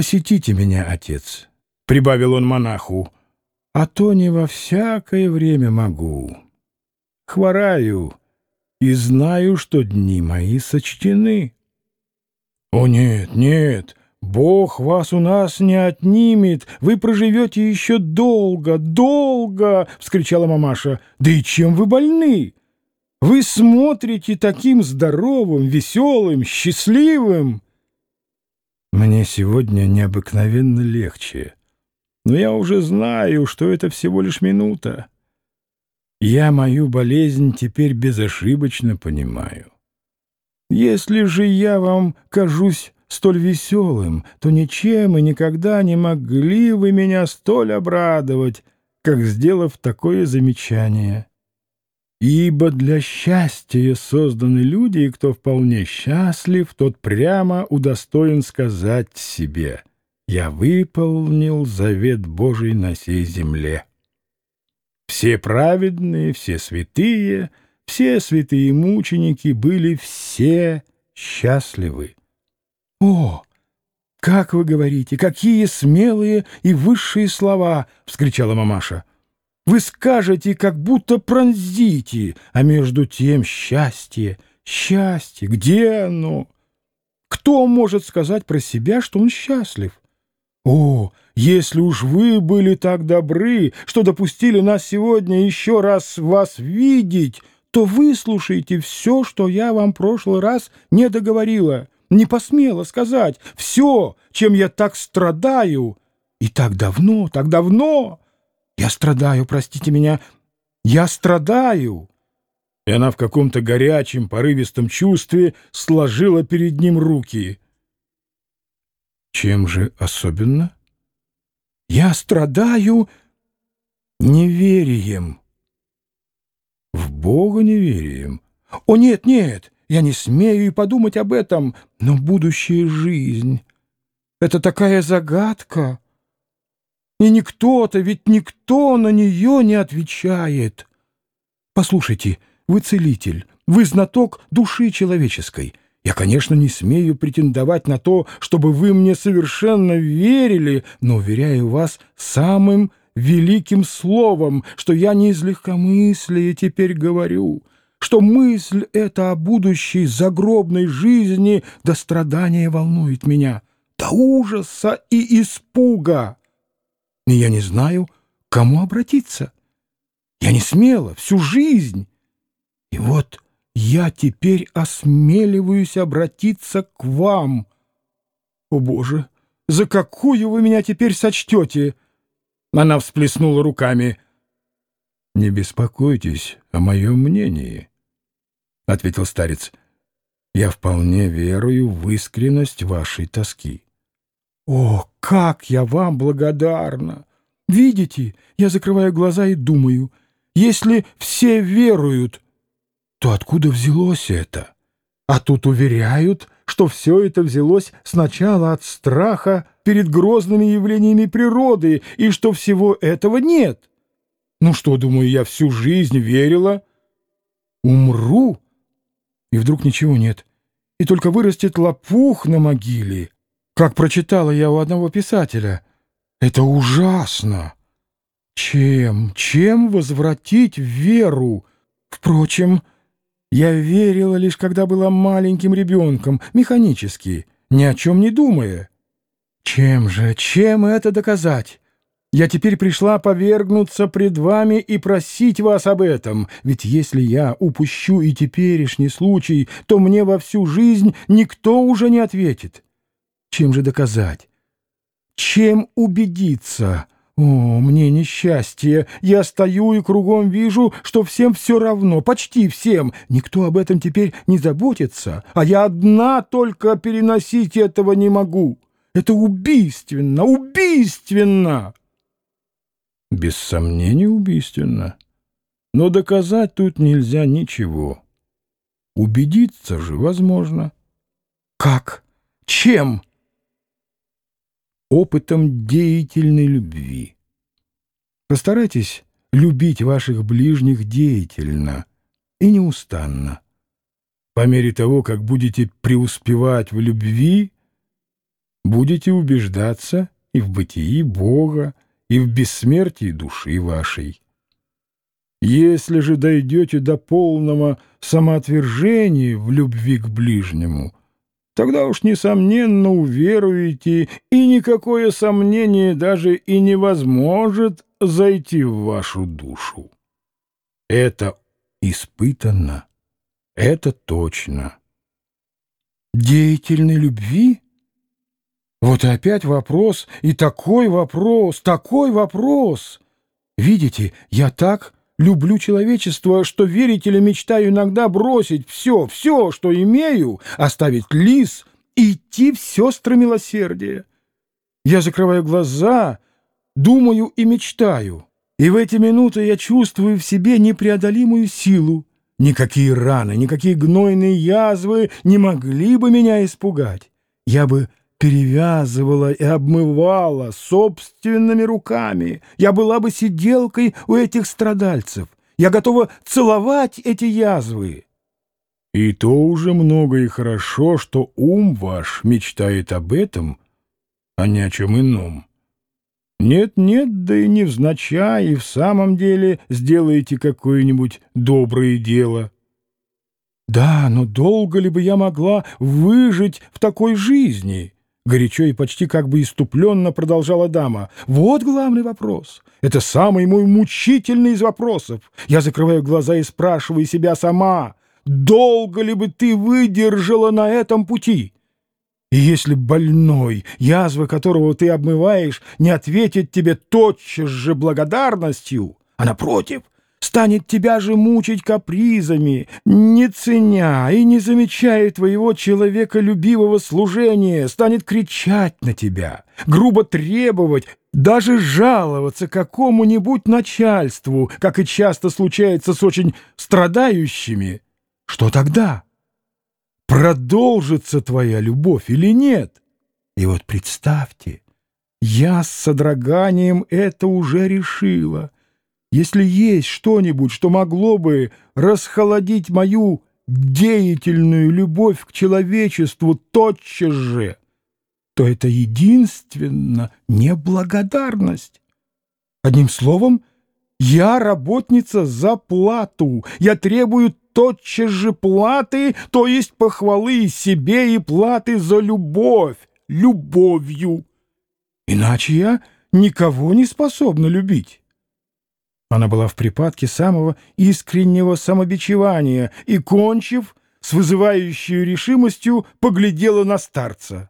посетите меня, отец, — прибавил он монаху, — а то не во всякое время могу. Хвораю и знаю, что дни мои сочтены. — О, нет, нет, Бог вас у нас не отнимет, вы проживете еще долго, долго, — вскричала мамаша. — Да и чем вы больны? Вы смотрите таким здоровым, веселым, счастливым. Мне сегодня необыкновенно легче, но я уже знаю, что это всего лишь минута. Я мою болезнь теперь безошибочно понимаю. Если же я вам кажусь столь веселым, то ничем и никогда не могли вы меня столь обрадовать, как сделав такое замечание. Ибо для счастья созданы люди, и кто вполне счастлив, тот прямо удостоен сказать себе «Я выполнил завет Божий на сей земле». Все праведные, все святые, все святые мученики были все счастливы. «О, как вы говорите, какие смелые и высшие слова!» — вскричала мамаша. «Вы скажете, как будто пронзите, а между тем счастье, счастье, где оно? Кто может сказать про себя, что он счастлив? О, если уж вы были так добры, что допустили нас сегодня еще раз вас видеть, то выслушайте все, что я вам в прошлый раз не договорила» не посмела сказать все, чем я так страдаю. И так давно, так давно. Я страдаю, простите меня, я страдаю. И она в каком-то горячем, порывистом чувстве сложила перед ним руки. Чем же особенно? Я страдаю неверием. В Бога неверием? О, нет, нет! Я не смею и подумать об этом, но будущая жизнь — это такая загадка. И никто-то, ведь никто на нее не отвечает. Послушайте, вы целитель, вы знаток души человеческой. Я, конечно, не смею претендовать на то, чтобы вы мне совершенно верили, но уверяю вас самым великим словом, что я не из легкомыслия теперь говорю — что мысль эта о будущей загробной жизни до страдания волнует меня, до ужаса и испуга. И я не знаю, к кому обратиться. Я не смела всю жизнь. И вот я теперь осмеливаюсь обратиться к вам. О, Боже, за какую вы меня теперь сочтете? Она всплеснула руками. Не беспокойтесь о моем мнении. — ответил старец. «Я вполне верую в искренность вашей тоски». «О, как я вам благодарна! Видите, я закрываю глаза и думаю, если все веруют, то откуда взялось это? А тут уверяют, что все это взялось сначала от страха перед грозными явлениями природы и что всего этого нет. Ну что, думаю, я всю жизнь верила? Умру?» и вдруг ничего нет. И только вырастет лопух на могиле. Как прочитала я у одного писателя. Это ужасно. Чем, чем возвратить веру? Впрочем, я верила лишь когда была маленьким ребенком, механически, ни о чем не думая. Чем же, чем это доказать? Я теперь пришла повергнуться пред вами и просить вас об этом, ведь если я упущу и теперешний случай, то мне во всю жизнь никто уже не ответит. Чем же доказать? Чем убедиться? О, мне несчастье! Я стою и кругом вижу, что всем все равно, почти всем. Никто об этом теперь не заботится, а я одна только переносить этого не могу. Это убийственно, убийственно!» Без сомнения убийственно. Но доказать тут нельзя ничего. Убедиться же возможно. Как? Чем? Опытом деятельной любви. Постарайтесь любить ваших ближних деятельно и неустанно. По мере того, как будете преуспевать в любви, будете убеждаться и в бытии Бога, и в бессмертии души вашей. Если же дойдете до полного самоотвержения в любви к ближнему, тогда уж, несомненно, уверуете, и никакое сомнение даже и не возможет зайти в вашу душу. Это испытанно, это точно. Деятельной любви? Вот опять вопрос, и такой вопрос, такой вопрос. Видите, я так люблю человечество, что верить или мечтаю иногда бросить все, все, что имею, оставить лис и идти в сестры милосердия. Я закрываю глаза, думаю и мечтаю, и в эти минуты я чувствую в себе непреодолимую силу. Никакие раны, никакие гнойные язвы не могли бы меня испугать. Я бы перевязывала и обмывала собственными руками. Я была бы сиделкой у этих страдальцев. Я готова целовать эти язвы. И то уже много и хорошо, что ум ваш мечтает об этом, а не о чем ином. Нет-нет, да и невзначай, и в самом деле сделаете какое-нибудь доброе дело. Да, но долго ли бы я могла выжить в такой жизни?» Горячо и почти как бы иступленно продолжала дама. «Вот главный вопрос. Это самый мой мучительный из вопросов. Я закрываю глаза и спрашиваю себя сама, долго ли бы ты выдержала на этом пути?» И если больной, язвы которого ты обмываешь, не ответит тебе тотчас же благодарностью, а напротив, станет тебя же мучить капризами, не ценя и не замечая твоего человеколюбивого служения, станет кричать на тебя, грубо требовать, даже жаловаться какому-нибудь начальству, как и часто случается с очень страдающими, что тогда? Продолжится твоя любовь или нет? И вот представьте, я с содроганием это уже решила — если есть что-нибудь, что могло бы расхолодить мою деятельную любовь к человечеству тотчас же, то это единственно неблагодарность. Одним словом, я работница за плату, я требую тотчас же платы, то есть похвалы себе и платы за любовь, любовью. Иначе я никого не способна любить. Она была в припадке самого искреннего самобичевания и, кончив, с вызывающей решимостью поглядела на старца.